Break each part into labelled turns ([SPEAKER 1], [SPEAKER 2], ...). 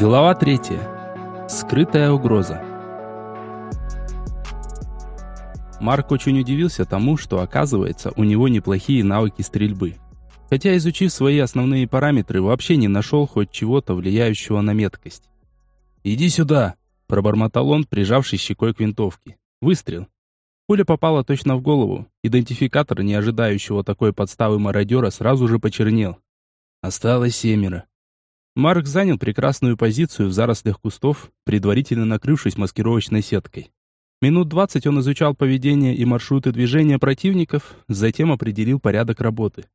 [SPEAKER 1] Глава третья. Скрытая угроза. Марк очень удивился тому, что, оказывается, у него неплохие навыки стрельбы. Хотя, изучив свои основные параметры, вообще не нашел хоть чего-то, влияющего на меткость. «Иди сюда!» – пробормотал он, прижавшись щекой к винтовке. Выстрел. Пуля попала точно в голову. Идентификатор, не ожидающего такой подставы мародера, сразу же почернел. Осталось семеро. Марк занял прекрасную позицию в зарослях кустов, предварительно накрывшись маскировочной сеткой. Минут двадцать он изучал поведение и маршруты движения противников, затем определил порядок работы.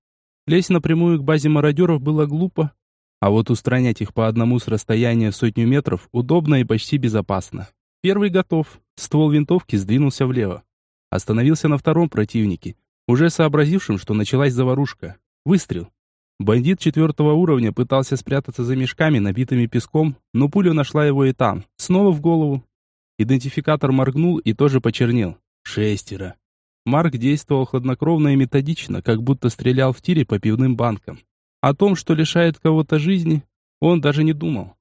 [SPEAKER 1] Лезть напрямую к базе мародеров было глупо, а вот устранять их по одному с расстояния сотню метров удобно и почти безопасно. Первый готов. Ствол винтовки сдвинулся влево. Остановился на втором противнике, уже сообразившем, что началась заварушка. Выстрел. Бандит четвертого уровня пытался спрятаться за мешками, набитыми песком, но пуля нашла его и там, снова в голову. Идентификатор моргнул и тоже почернел. Шестеро. Марк действовал хладнокровно и методично, как будто стрелял в тире по пивным банкам. О том, что лишает кого-то жизни, он даже не думал.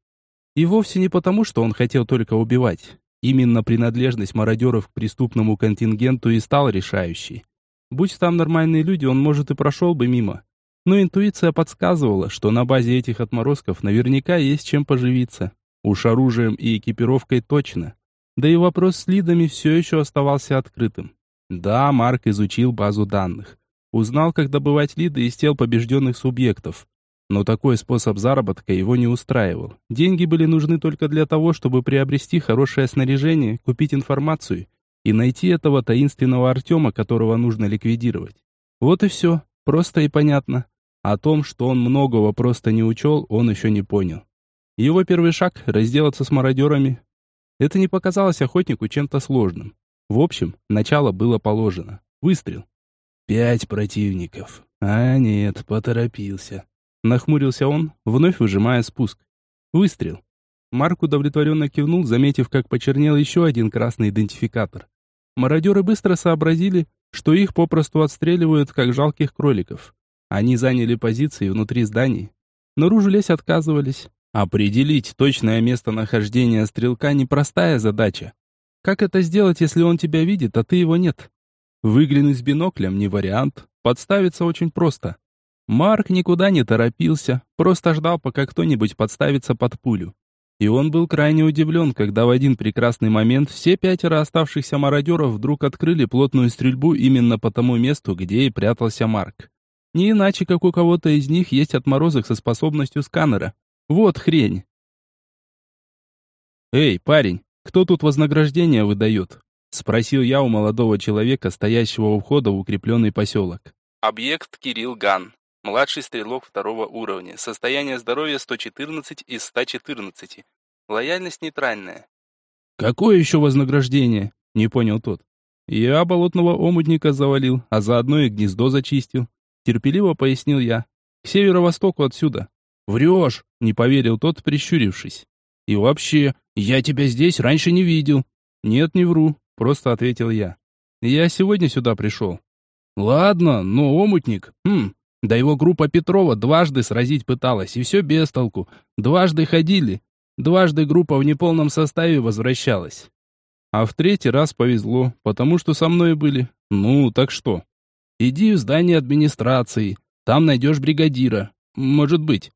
[SPEAKER 1] И вовсе не потому, что он хотел только убивать. Именно принадлежность мародеров к преступному контингенту и стала решающей. Будь там нормальные люди, он, может, и прошел бы мимо но интуиция подсказывала, что на базе этих отморозков наверняка есть чем поживиться. Уж оружием и экипировкой точно. Да и вопрос с лидами все еще оставался открытым. Да, Марк изучил базу данных. Узнал, как добывать лиды из тел побежденных субъектов. Но такой способ заработка его не устраивал. Деньги были нужны только для того, чтобы приобрести хорошее снаряжение, купить информацию и найти этого таинственного Артема, которого нужно ликвидировать. Вот и все. Просто и понятно. О том, что он многого просто не учел, он еще не понял. Его первый шаг — разделаться с мародерами. Это не показалось охотнику чем-то сложным. В общем, начало было положено. Выстрел. Пять противников. А нет, поторопился. Нахмурился он, вновь выжимая спуск. Выстрел. Марк удовлетворенно кивнул, заметив, как почернел еще один красный идентификатор. Мародеры быстро сообразили, что их попросту отстреливают, как жалких кроликов. Они заняли позиции внутри зданий. Наружу лезть отказывались. Определить точное местонахождение стрелка – непростая задача. Как это сделать, если он тебя видит, а ты его нет? Выглянуть с биноклем – не вариант. Подставиться очень просто. Марк никуда не торопился, просто ждал, пока кто-нибудь подставится под пулю. И он был крайне удивлен, когда в один прекрасный момент все пятеро оставшихся мародеров вдруг открыли плотную стрельбу именно по тому месту, где и прятался Марк. Не иначе, как у кого-то из них есть отморозок со способностью сканера. Вот хрень. «Эй, парень, кто тут вознаграждение выдает?» Спросил я у молодого человека, стоящего у входа в укрепленный поселок.
[SPEAKER 2] Объект Кирилл Ган. Младший стрелок второго уровня. Состояние здоровья 114 из 114. Лояльность нейтральная.
[SPEAKER 1] «Какое еще вознаграждение?» Не понял тот. «Я болотного омутника завалил, а заодно и гнездо зачистил. Терпеливо пояснил я. К северо-востоку отсюда. Врешь, не поверил тот, прищурившись. И вообще, я тебя здесь раньше не видел. Нет, не вру, просто ответил я. Я сегодня сюда пришел. Ладно, но омутник, хм, да его группа Петрова дважды сразить пыталась, и все без толку. Дважды ходили, дважды группа в неполном составе возвращалась. А в третий раз повезло, потому что со мной были. Ну, так что? Иди в здание администрации, там найдешь бригадира. Может быть.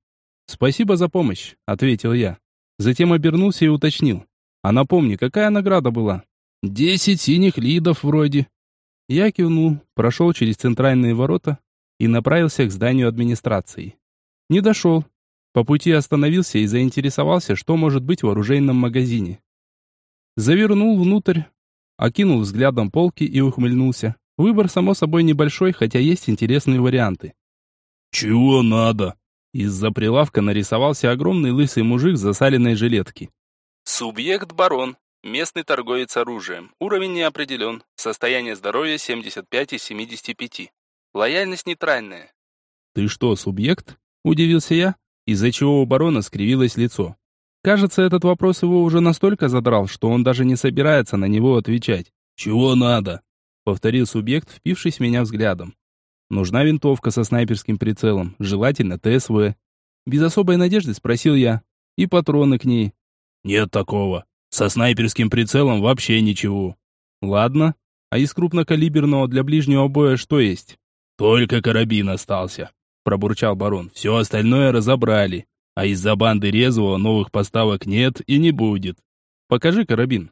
[SPEAKER 1] Спасибо за помощь, ответил я. Затем обернулся и уточнил. А напомни, какая награда была? Десять синих лидов вроде. Я кивнул, прошел через центральные ворота и направился к зданию администрации. Не дошел. По пути остановился и заинтересовался, что может быть в оружейном магазине. Завернул внутрь, окинул взглядом полки и ухмыльнулся. Выбор, само собой, небольшой, хотя есть интересные варианты.
[SPEAKER 3] «Чего надо?»
[SPEAKER 1] Из-за прилавка нарисовался огромный лысый мужик в засаленной жилетке.
[SPEAKER 2] «Субъект барон. Местный торговец оружием. Уровень не определен. Состояние здоровья 75 из 75. Лояльность нейтральная».
[SPEAKER 1] «Ты что, субъект?» – удивился я, из-за чего у барона скривилось лицо. Кажется, этот вопрос его уже настолько задрал, что он даже не собирается на него отвечать.
[SPEAKER 3] «Чего надо?»
[SPEAKER 1] Повторил субъект, впившись в меня взглядом. Нужна винтовка со снайперским прицелом, желательно ТСВ. Без особой надежды спросил я. И патроны к ней.
[SPEAKER 3] Нет такого. Со снайперским прицелом вообще ничего.
[SPEAKER 1] Ладно. А из крупнокалиберного для ближнего боя что есть?
[SPEAKER 3] Только карабин остался, пробурчал барон. Все остальное разобрали. А из-за банды резвого новых поставок нет и не будет.
[SPEAKER 1] Покажи карабин.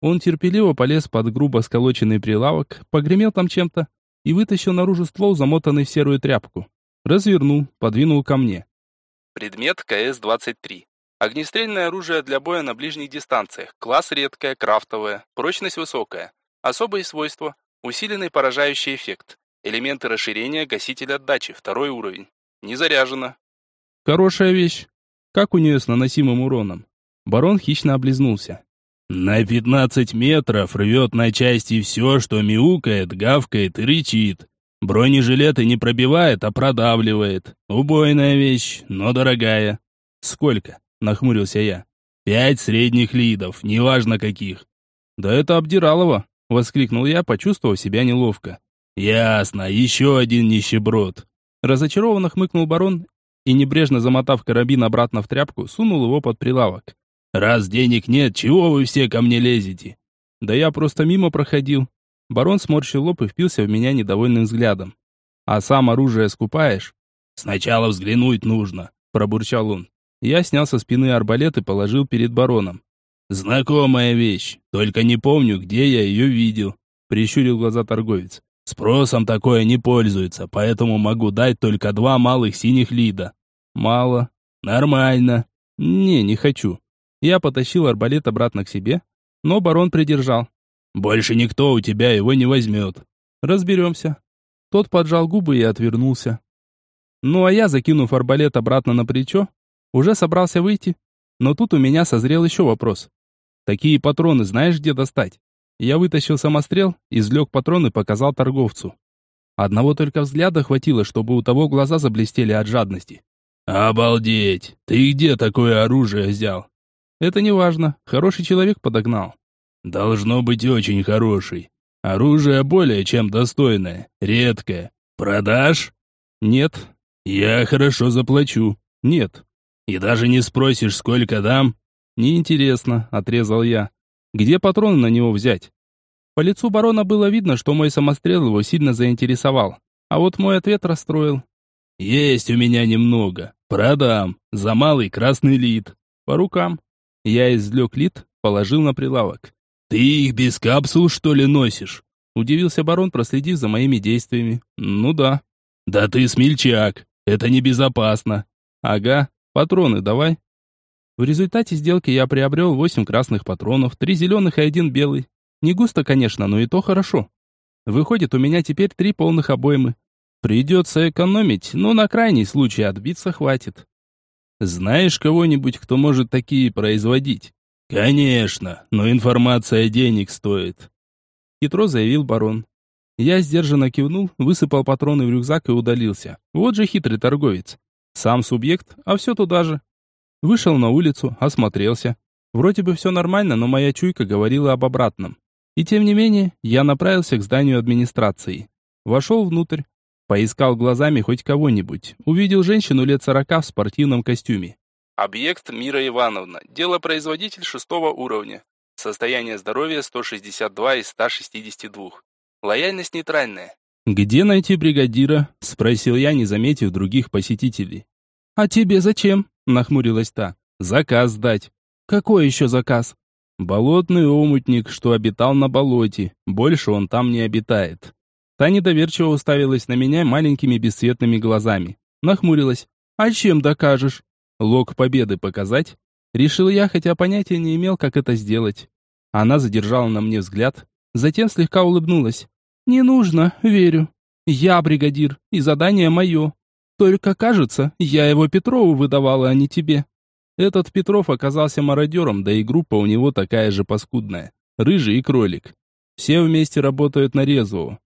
[SPEAKER 1] Он терпеливо полез под грубо сколоченный прилавок, погремел там чем-то и вытащил наружу ствол, замотанный в серую тряпку. Развернул, подвинул ко мне.
[SPEAKER 2] Предмет КС-23. Огнестрельное оружие для боя на ближних дистанциях. Класс редкое, крафтовое, прочность высокая. Особые свойства. Усиленный поражающий эффект. Элементы расширения, гаситель отдачи, второй уровень. Не заряжено.
[SPEAKER 1] Хорошая вещь. Как у нее с наносимым уроном? Барон хищно облизнулся.
[SPEAKER 3] На пятнадцать метров рвет на части все, что мяукает, гавкает и рычит. Бронежилеты не пробивает, а продавливает. Убойная вещь, но дорогая.
[SPEAKER 1] Сколько? Нахмурился я.
[SPEAKER 3] Пять средних лидов, неважно каких.
[SPEAKER 1] Да это обдиралово, воскликнул я, почувствовав себя неловко.
[SPEAKER 3] Ясно, еще один нищеброд.
[SPEAKER 1] Разочарованно хмыкнул барон и, небрежно замотав карабин обратно в тряпку, сунул его под прилавок.
[SPEAKER 3] «Раз денег нет, чего вы все ко мне лезете?»
[SPEAKER 1] «Да я просто мимо проходил». Барон сморщил лоб и впился в меня недовольным взглядом. «А сам оружие скупаешь?»
[SPEAKER 3] «Сначала взглянуть нужно», — пробурчал он.
[SPEAKER 1] Я снял со спины арбалет и положил перед бароном.
[SPEAKER 3] «Знакомая вещь, только не помню, где я ее видел», — прищурил глаза торговец. Спросом такое не пользуется, поэтому могу дать только два малых синих лида.
[SPEAKER 1] Мало.
[SPEAKER 3] Нормально.
[SPEAKER 1] Не, не хочу. Я потащил арбалет обратно к себе, но барон придержал.
[SPEAKER 3] Больше никто у тебя его не возьмет.
[SPEAKER 1] Разберемся. Тот поджал губы и отвернулся. Ну а я, закинув арбалет обратно на плечо, уже собрался выйти. Но тут у меня созрел еще вопрос. Такие патроны знаешь, где достать? Я вытащил самострел, извлек патрон и показал торговцу. Одного только взгляда хватило, чтобы у того глаза заблестели от жадности.
[SPEAKER 3] «Обалдеть! Ты где такое оружие взял?»
[SPEAKER 1] «Это не важно. Хороший человек подогнал».
[SPEAKER 3] «Должно быть очень хороший. Оружие более чем достойное, редкое. Продашь?»
[SPEAKER 1] «Нет».
[SPEAKER 3] «Я хорошо заплачу».
[SPEAKER 1] «Нет».
[SPEAKER 3] «И даже не спросишь, сколько дам?»
[SPEAKER 1] «Неинтересно», — отрезал я. Где патроны на него взять? По лицу барона было видно, что мой самострел его сильно заинтересовал. А вот мой ответ расстроил.
[SPEAKER 3] «Есть у меня немного. Продам. За малый красный лид.
[SPEAKER 1] По рукам». Я извлек лид, положил на прилавок.
[SPEAKER 3] «Ты их без капсул, что ли, носишь?»
[SPEAKER 1] Удивился барон, проследив за моими действиями. «Ну да».
[SPEAKER 3] «Да ты смельчак. Это небезопасно».
[SPEAKER 1] «Ага. Патроны давай». В результате сделки я приобрел 8 красных патронов, 3 зеленых и один белый. Не густо, конечно, но и то хорошо. Выходит, у меня теперь три полных обоймы. Придется экономить, но на крайний случай отбиться хватит.
[SPEAKER 3] Знаешь кого-нибудь, кто может такие производить? Конечно, но информация денег стоит.
[SPEAKER 1] Хитро заявил барон. Я сдержанно кивнул, высыпал патроны в рюкзак и удалился. Вот же хитрый торговец. Сам субъект, а все туда же. Вышел на улицу, осмотрелся. Вроде бы все нормально, но моя чуйка говорила об обратном. И тем не менее, я направился к зданию администрации. Вошел внутрь. Поискал глазами хоть кого-нибудь. Увидел женщину лет сорока в спортивном костюме.
[SPEAKER 2] Объект Мира Ивановна. Делопроизводитель шестого уровня. Состояние здоровья 162 из 162. Лояльность нейтральная.
[SPEAKER 1] «Где найти бригадира?» – спросил я, не заметив других посетителей. «А тебе зачем?» нахмурилась та. Заказ дать. Какой еще заказ? Болотный омутник, что обитал на болоте. Больше он там не обитает. Та недоверчиво уставилась на меня маленькими бесцветными глазами. Нахмурилась. А чем докажешь? Лог победы показать? Решил я, хотя понятия не имел, как это сделать. Она задержала на мне взгляд, затем слегка улыбнулась. «Не нужно, верю. Я бригадир, и задание мое. Только, кажется, я его Петрову выдавала, а не тебе. Этот Петров оказался мародером, да и группа у него такая же паскудная. Рыжий и кролик. Все вместе работают на резвого.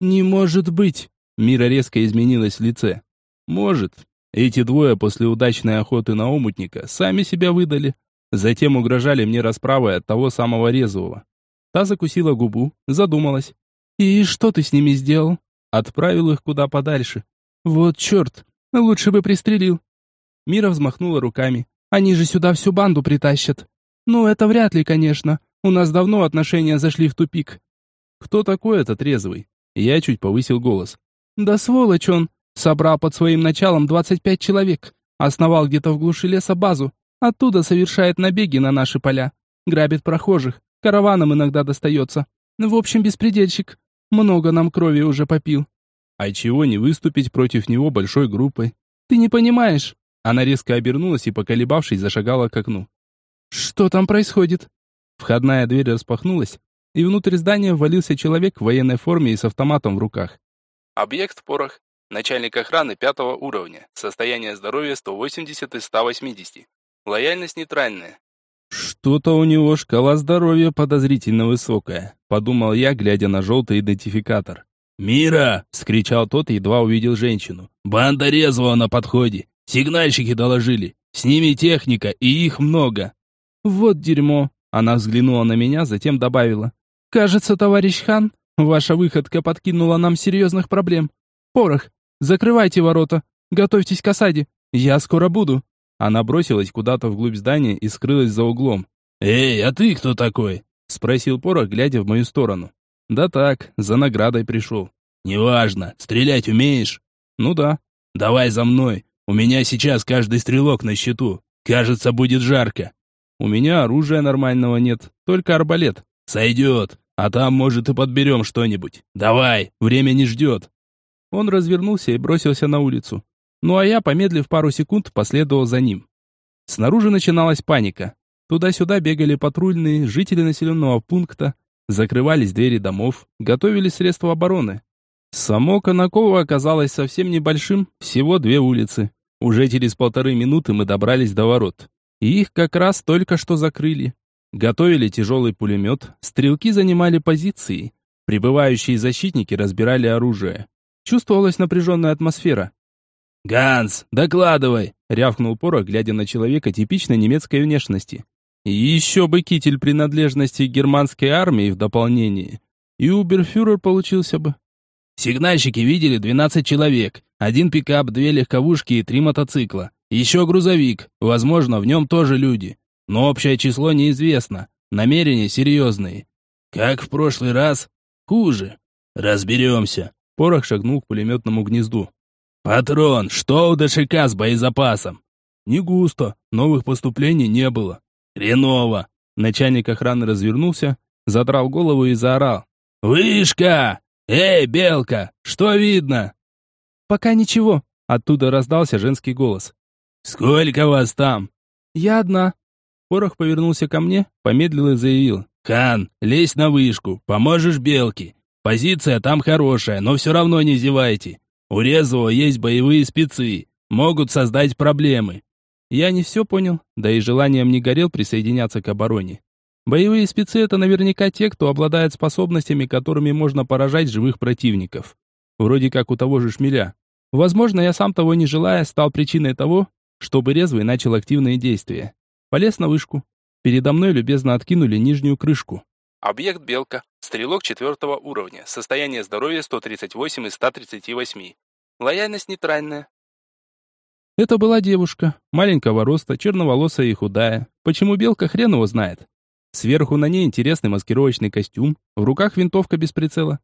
[SPEAKER 1] Не может быть. Мира резко изменилась в лице. Может. Эти двое после удачной охоты на омутника сами себя выдали. Затем угрожали мне расправой от того самого резвого. Та закусила губу, задумалась. «И что ты с ними сделал?» Отправил их куда подальше. «Вот черт! Лучше бы пристрелил!» Мира взмахнула руками. Они же сюда всю банду притащат. Ну, это вряд ли, конечно. У нас давно отношения зашли в тупик. Кто такой этот резвый? Я чуть повысил голос. Да сволочь он. Собрал под своим началом 25 человек. Основал где-то в глуши леса базу. Оттуда совершает набеги на наши поля. Грабит прохожих. Караванам иногда достается. В общем, беспредельщик. Много нам крови уже попил. А чего не выступить против него большой группой? Ты не понимаешь. Она резко обернулась и, поколебавшись, зашагала к окну. Что там происходит? Входная дверь распахнулась, и внутрь здания ввалился человек в военной форме и с автоматом в руках.
[SPEAKER 2] Объект порох. Начальник охраны пятого уровня. Состояние здоровья 180 из 180. Лояльность нейтральная.
[SPEAKER 1] Что-то у него шкала здоровья подозрительно высокая, подумал я, глядя на желтый идентификатор.
[SPEAKER 3] «Мира!» — скричал тот, едва увидел женщину. «Банда резвого на подходе! Сигнальщики доложили! С ними техника, и их много!»
[SPEAKER 1] «Вот дерьмо!» — она взглянула на меня, затем добавила. «Кажется, товарищ хан, ваша выходка подкинула нам серьезных проблем. Порох, закрывайте ворота, готовьтесь к осаде, я скоро буду!» Она бросилась куда-то вглубь здания и скрылась за углом.
[SPEAKER 3] «Эй, а ты кто такой?»
[SPEAKER 1] — спросил Порох, глядя в мою сторону. Да так, за наградой пришел.
[SPEAKER 3] Неважно, стрелять умеешь?
[SPEAKER 1] Ну да.
[SPEAKER 3] Давай за мной. У меня сейчас каждый стрелок на счету. Кажется, будет жарко.
[SPEAKER 1] У меня оружия нормального нет, только арбалет.
[SPEAKER 3] Сойдет. А там, может, и подберем что-нибудь. Давай, время не ждет.
[SPEAKER 1] Он развернулся и бросился на улицу. Ну а я, помедлив пару секунд, последовал за ним. Снаружи начиналась паника. Туда-сюда бегали патрульные, жители населенного пункта, Закрывались двери домов, готовили средства обороны. Само Конаково оказалось совсем небольшим, всего две улицы. Уже через полторы минуты мы добрались до ворот. И их как раз только что закрыли. Готовили тяжелый пулемет, стрелки занимали позиции. Прибывающие защитники разбирали оружие. Чувствовалась напряженная атмосфера.
[SPEAKER 3] «Ганс, докладывай!»
[SPEAKER 1] — рявкнул Порох, глядя на человека типичной немецкой внешности. Еще бы китель принадлежности германской армии в дополнение. И уберфюрер получился бы.
[SPEAKER 3] Сигнальщики видели 12 человек. Один пикап, две легковушки и три мотоцикла. Еще грузовик. Возможно, в нем тоже люди. Но общее число неизвестно. Намерения серьезные. Как в прошлый раз? Хуже. Разберемся.
[SPEAKER 1] Порох шагнул к пулеметному гнезду.
[SPEAKER 3] «Патрон, что у ДШК с боезапасом?»
[SPEAKER 1] «Не густо, новых поступлений не было.
[SPEAKER 3] «Хреново!»
[SPEAKER 1] Начальник охраны развернулся, задрал голову и заорал.
[SPEAKER 3] «Вышка! Эй, белка, что видно?»
[SPEAKER 1] «Пока ничего», — оттуда раздался женский голос.
[SPEAKER 3] «Сколько вас там?»
[SPEAKER 1] «Я одна». Порох повернулся ко мне, помедлил и заявил.
[SPEAKER 3] «Хан, лезь на вышку, поможешь белке. Позиция там хорошая, но все равно не зевайте. У резвого есть боевые спецы, могут создать проблемы.
[SPEAKER 1] Я не все понял, да и желанием не горел присоединяться к обороне. Боевые спецы — это наверняка те, кто обладает способностями, которыми можно поражать живых противников. Вроде как у того же шмеля. Возможно, я сам того не желая, стал причиной того, чтобы резвый начал активные действия. Полез на вышку. Передо мной любезно откинули нижнюю крышку.
[SPEAKER 2] Объект Белка. Стрелок четвертого уровня. Состояние здоровья 138 из 138. Лояльность нейтральная.
[SPEAKER 1] Это была девушка, маленького роста, черноволосая и худая. Почему белка, хрен его знает. Сверху на ней интересный маскировочный костюм, в руках винтовка без прицела.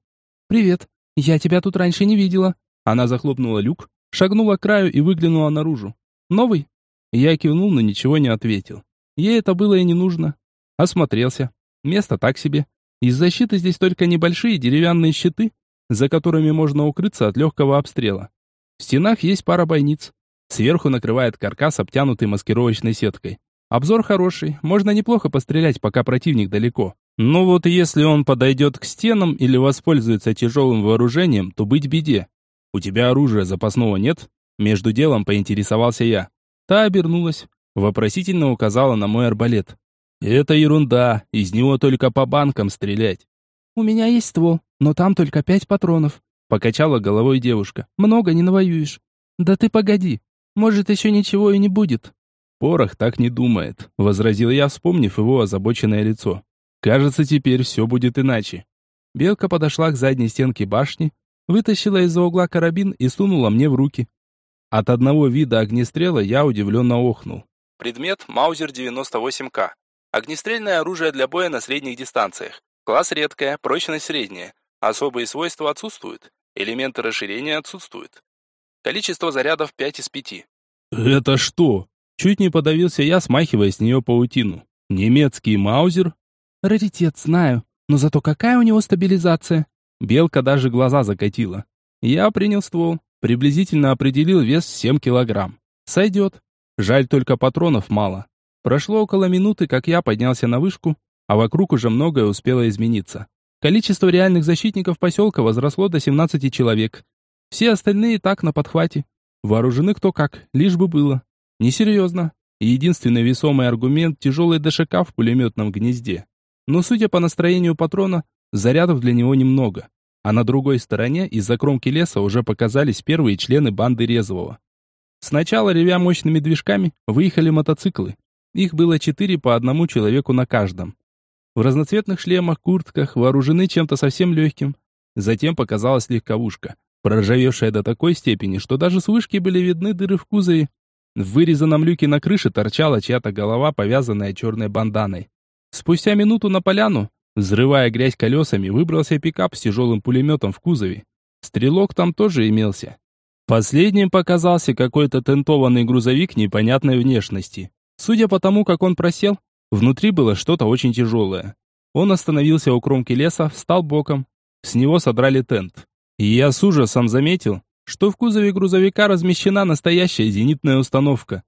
[SPEAKER 1] «Привет, я тебя тут раньше не видела». Она захлопнула люк, шагнула к краю и выглянула наружу. «Новый?» Я кивнул, но ничего не ответил. Ей это было и не нужно. Осмотрелся. Место так себе. Из защиты здесь только небольшие деревянные щиты, за которыми можно укрыться от легкого обстрела. В стенах есть пара бойниц. Сверху накрывает каркас, обтянутый маскировочной сеткой. Обзор хороший, можно неплохо пострелять, пока противник далеко. Но вот если он подойдет к стенам или воспользуется тяжелым вооружением, то быть беде. У тебя оружия запасного нет? Между делом поинтересовался я. Та обернулась, вопросительно указала на мой арбалет. Это ерунда, из него только по банкам стрелять. У меня есть ствол, но там только пять патронов. Покачала головой девушка. Много не навоюешь. Да ты погоди, может, еще ничего и не будет». «Порох так не думает», — возразил я, вспомнив его озабоченное лицо. «Кажется, теперь все будет иначе». Белка подошла к задней стенке башни, вытащила из-за угла карабин и сунула мне в руки. От одного вида огнестрела я удивленно охнул.
[SPEAKER 2] Предмет Маузер 98К. Огнестрельное оружие для боя на средних дистанциях. Класс редкая, прочность средняя. Особые свойства отсутствуют. Элементы расширения отсутствуют. Количество зарядов 5 из 5.
[SPEAKER 1] «Это что?» Чуть не подавился я, смахивая с нее паутину. «Немецкий маузер?» «Раритет, знаю. Но зато какая у него стабилизация?» Белка даже глаза закатила. Я принял ствол. Приблизительно определил вес 7 килограмм. Сойдет. Жаль только патронов мало. Прошло около минуты, как я поднялся на вышку, а вокруг уже многое успело измениться. Количество реальных защитников поселка возросло до 17 человек. Все остальные так на подхвате. Вооружены кто как, лишь бы было. Несерьезно. Единственный весомый аргумент – тяжелый ДШК в пулеметном гнезде. Но судя по настроению патрона, зарядов для него немного. А на другой стороне, из-за кромки леса, уже показались первые члены банды Резвого. Сначала, ревя мощными движками, выехали мотоциклы. Их было четыре по одному человеку на каждом. В разноцветных шлемах, куртках, вооружены чем-то совсем легким. Затем показалась легковушка, проржавевшая до такой степени, что даже с вышки были видны дыры в кузове. В вырезанном люке на крыше торчала чья-то голова, повязанная черной банданой. Спустя минуту на поляну, взрывая грязь колесами, выбрался пикап с тяжелым пулеметом в кузове. Стрелок там тоже имелся. Последним показался какой-то тентованный грузовик непонятной внешности. Судя по тому, как он просел, внутри было что-то очень тяжелое. Он остановился у кромки леса, встал боком. С него содрали тент. И я с ужасом заметил, что в кузове грузовика размещена настоящая зенитная установка.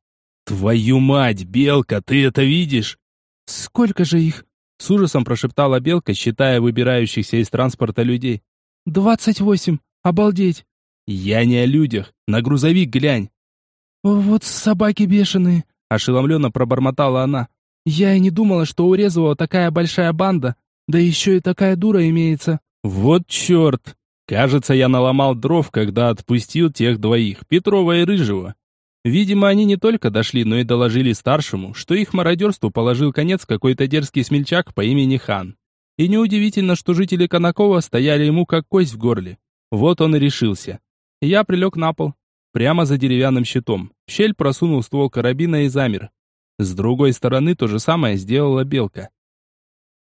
[SPEAKER 1] «Твою мать, Белка, ты это видишь?» «Сколько же их?» С ужасом прошептала Белка, считая выбирающихся из транспорта людей. «Двадцать восемь! Обалдеть! «Я не о людях. На грузовик глянь». «Вот собаки бешеные», — ошеломленно пробормотала она. «Я и не думала, что у Резвого такая большая банда, да еще и такая дура имеется». «Вот черт! Кажется, я наломал дров, когда отпустил тех двоих, Петрова и Рыжего. Видимо, они не только дошли, но и доложили старшему, что их мародерству положил конец какой-то дерзкий смельчак по имени Хан. И неудивительно, что жители Конакова стояли ему как кость в горле. Вот он и решился. Я прилег на пол, прямо за деревянным щитом. В щель просунул ствол карабина и замер. С другой стороны то же самое сделала белка.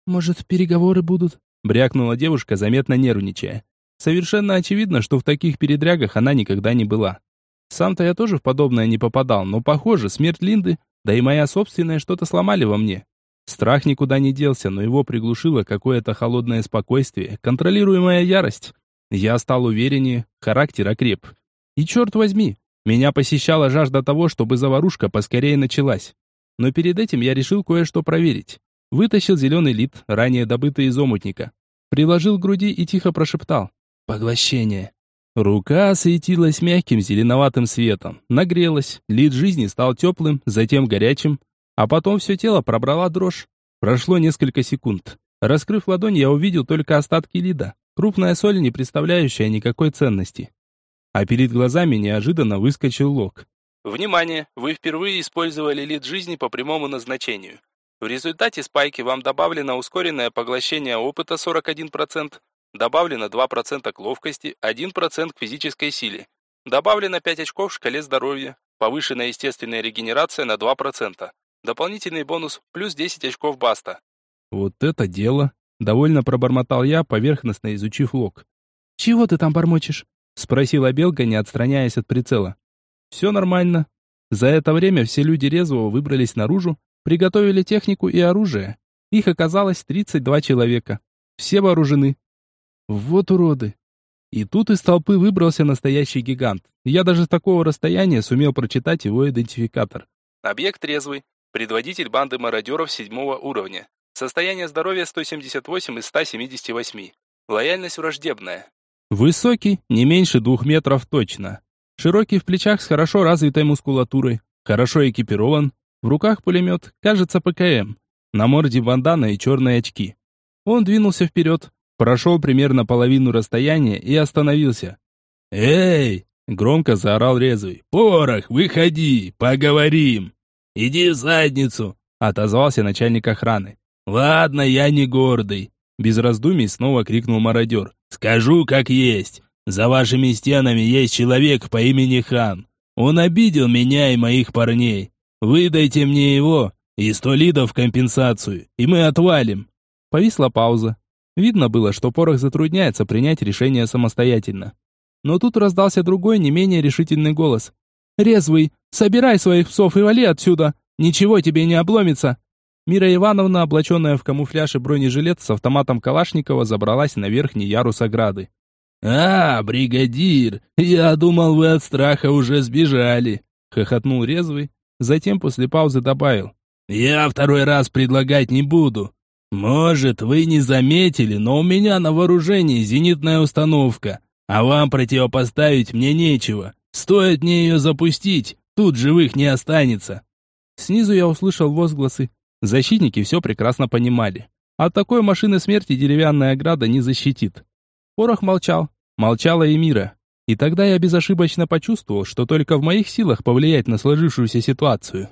[SPEAKER 1] «Может, переговоры будут?» — брякнула девушка, заметно нервничая. Совершенно очевидно, что в таких передрягах она никогда не была. Сам-то я тоже в подобное не попадал, но, похоже, смерть Линды, да и моя собственная, что-то сломали во мне. Страх никуда не делся, но его приглушило какое-то холодное спокойствие, контролируемая ярость. Я стал увереннее, характер окреп. И черт возьми, меня посещала жажда того, чтобы заварушка поскорее началась. Но перед этим я решил кое-что проверить. Вытащил зеленый лит, ранее добытый из омутника. Приложил к груди и тихо прошептал. «Поглощение». Рука осветилась мягким зеленоватым светом, нагрелась, лид жизни стал теплым, затем горячим, а потом все тело пробрала дрожь. Прошло несколько секунд. Раскрыв ладонь, я увидел только остатки лида. Крупная соль, не представляющая никакой ценности. А перед глазами неожиданно выскочил лог.
[SPEAKER 2] Внимание! Вы впервые использовали лид жизни по прямому назначению. В результате спайки вам добавлено ускоренное поглощение опыта 41%, добавлено 2% к ловкости, 1% к физической силе, добавлено 5 очков в шкале здоровья, повышенная естественная регенерация на 2%, дополнительный бонус плюс 10 очков баста.
[SPEAKER 1] Вот это дело! Довольно пробормотал я, поверхностно изучив лог. «Чего ты там бормочешь?» Спросила Белка, не отстраняясь от прицела. «Все нормально. За это время все люди резвого выбрались наружу, приготовили технику и оружие. Их оказалось 32 человека. Все вооружены. Вот уроды. И тут из толпы выбрался настоящий гигант. Я даже с такого расстояния сумел прочитать его идентификатор.
[SPEAKER 2] Объект резвый. Предводитель банды мародеров седьмого уровня. Состояние здоровья 178 из 178. Лояльность враждебная.
[SPEAKER 1] Высокий, не меньше двух метров точно. Широкий в плечах с хорошо развитой мускулатурой. Хорошо экипирован. В руках пулемет, кажется, ПКМ. На морде бандана и черные очки. Он двинулся вперед, прошел примерно половину расстояния и остановился. «Эй!» — громко заорал резвый. «Порох, выходи, поговорим!» «Иди в задницу!» — отозвался начальник охраны. «Ладно, я не гордый», — без раздумий снова крикнул мародер. «Скажу, как есть. За вашими стенами есть человек по имени Хан. Он обидел меня и моих парней.
[SPEAKER 3] Выдайте мне его и сто лидов в компенсацию, и мы отвалим».
[SPEAKER 1] Повисла пауза. Видно было, что Порох затрудняется принять решение самостоятельно. Но тут раздался другой, не менее решительный голос. «Резвый, собирай своих псов и вали отсюда! Ничего тебе не обломится!» Мира Ивановна, облаченная в камуфляж и бронежилет с автоматом Калашникова, забралась на верхний ярус ограды.
[SPEAKER 3] «А, бригадир, я думал, вы от страха уже сбежали!» — хохотнул Резвый, затем после паузы добавил. «Я второй раз предлагать не буду. Может, вы не заметили, но у меня на вооружении зенитная установка, а вам противопоставить мне нечего. Стоит мне ее запустить, тут живых не останется».
[SPEAKER 1] Снизу я услышал возгласы. Защитники все прекрасно понимали. От такой машины смерти деревянная ограда не защитит. Порох молчал. Молчала и Мира. И тогда я безошибочно почувствовал, что только в моих силах повлиять на сложившуюся ситуацию.